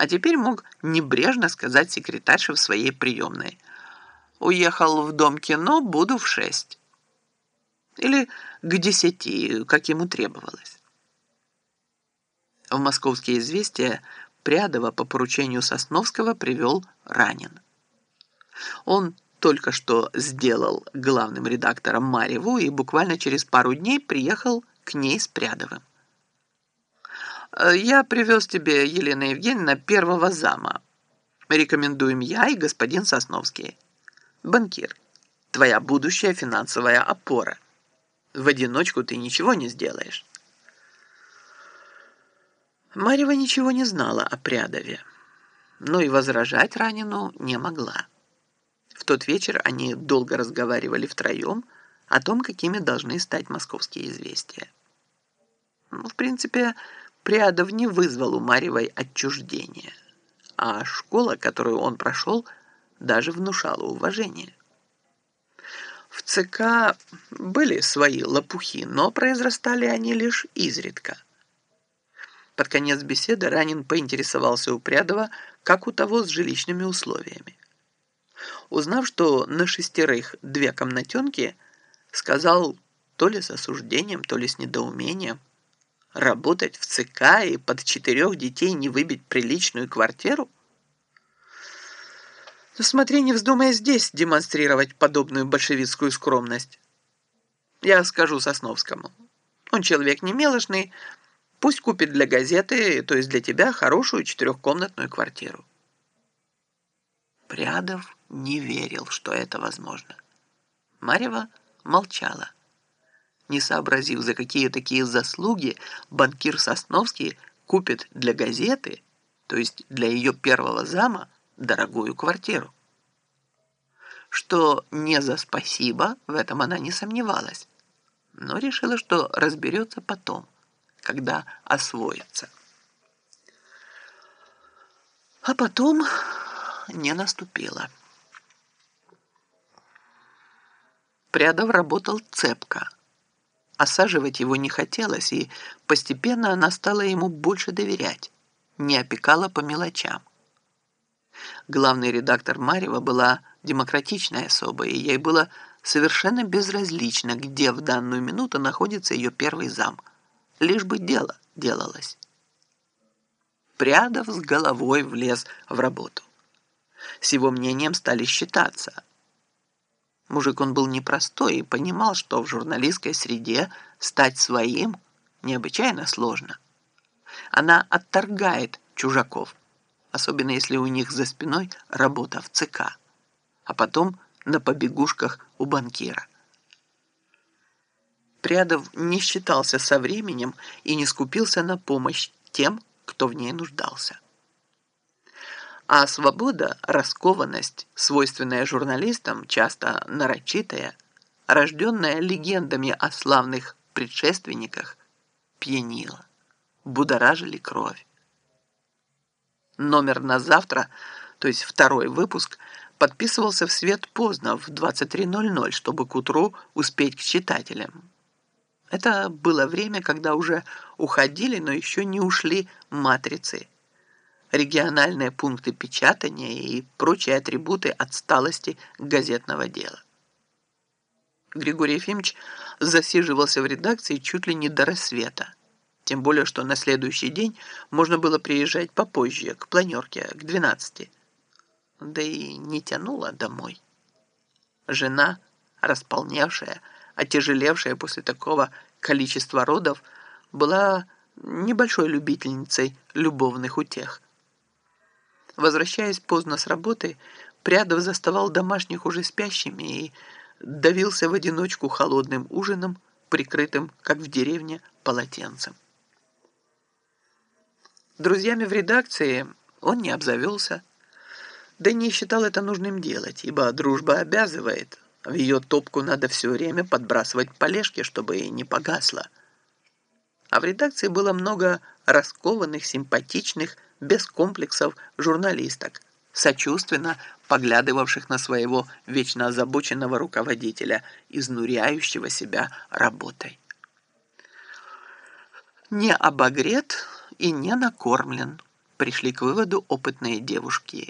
а теперь мог небрежно сказать секретарше в своей приемной. «Уехал в дом кино, буду в шесть». Или к десяти, как ему требовалось. В московские известия Прядова по поручению Сосновского привел ранен. Он только что сделал главным редактором Марьеву и буквально через пару дней приехал к ней с Прядовым. «Я привез тебе, Елена Евгеньевна, первого зама. Рекомендуем я и господин Сосновский. Банкир, твоя будущая финансовая опора. В одиночку ты ничего не сделаешь». Марьева ничего не знала о Прядове, но и возражать ранену не могла. В тот вечер они долго разговаривали втроем о том, какими должны стать московские известия. Ну, в принципе, Прядов не вызвал у Марьевой отчуждения, а школа, которую он прошел, даже внушала уважение. В ЦК были свои лопухи, но произрастали они лишь изредка. Под конец беседы Ранин поинтересовался у Прядова, как у того с жилищными условиями. Узнав, что на шестерых две комнатенки, сказал то ли с осуждением, то ли с недоумением – Работать в ЦК и под четырех детей не выбить приличную квартиру? Но смотри, не вздумай здесь демонстрировать подобную большевистскую скромность. Я скажу Сосновскому. Он человек не мелочный, пусть купит для газеты, то есть для тебя, хорошую четырехкомнатную квартиру. Прядов не верил, что это возможно. Марьева молчала не сообразив, за какие такие заслуги банкир Сосновский купит для газеты, то есть для ее первого зама, дорогую квартиру. Что не за спасибо, в этом она не сомневалась, но решила, что разберется потом, когда освоится. А потом не наступило. Прядов работал цепко Осаживать его не хотелось, и постепенно она стала ему больше доверять, не опекала по мелочам. Главный редактор Марьева была демократичная особа, и ей было совершенно безразлично, где в данную минуту находится ее первый зам, лишь бы дело делалось. Прядов с головой влез в работу. С его мнением стали считаться – Мужик он был непростой и понимал, что в журналистской среде стать своим необычайно сложно. Она отторгает чужаков, особенно если у них за спиной работа в ЦК, а потом на побегушках у банкира. Прядов не считался со временем и не скупился на помощь тем, кто в ней нуждался. А свобода, раскованность, свойственная журналистам, часто нарочитая, рожденная легендами о славных предшественниках, пьянила, будоражили кровь. Номер на завтра, то есть второй выпуск, подписывался в свет поздно, в 23.00, чтобы к утру успеть к читателям. Это было время, когда уже уходили, но еще не ушли матрицы – региональные пункты печатания и прочие атрибуты отсталости газетного дела. Григорий Ефимович засиживался в редакции чуть ли не до рассвета, тем более, что на следующий день можно было приезжать попозже, к планерке, к 12. Да и не тянуло домой. Жена, располневшая, отяжелевшая после такого количества родов, была небольшой любительницей любовных утех – Возвращаясь поздно с работы, Прядов заставал домашних уже спящими и давился в одиночку холодным ужином, прикрытым, как в деревне, полотенцем. Друзьями в редакции он не обзавелся, да не считал это нужным делать, ибо дружба обязывает. В ее топку надо все время подбрасывать полежки, чтобы не погасло. А в редакции было много раскованных, симпатичных, без комплексов журналисток, сочувственно поглядывавших на своего вечно озабоченного руководителя, изнуряющего себя работой. Не обогрет и не накормлен, пришли к выводу опытные девушки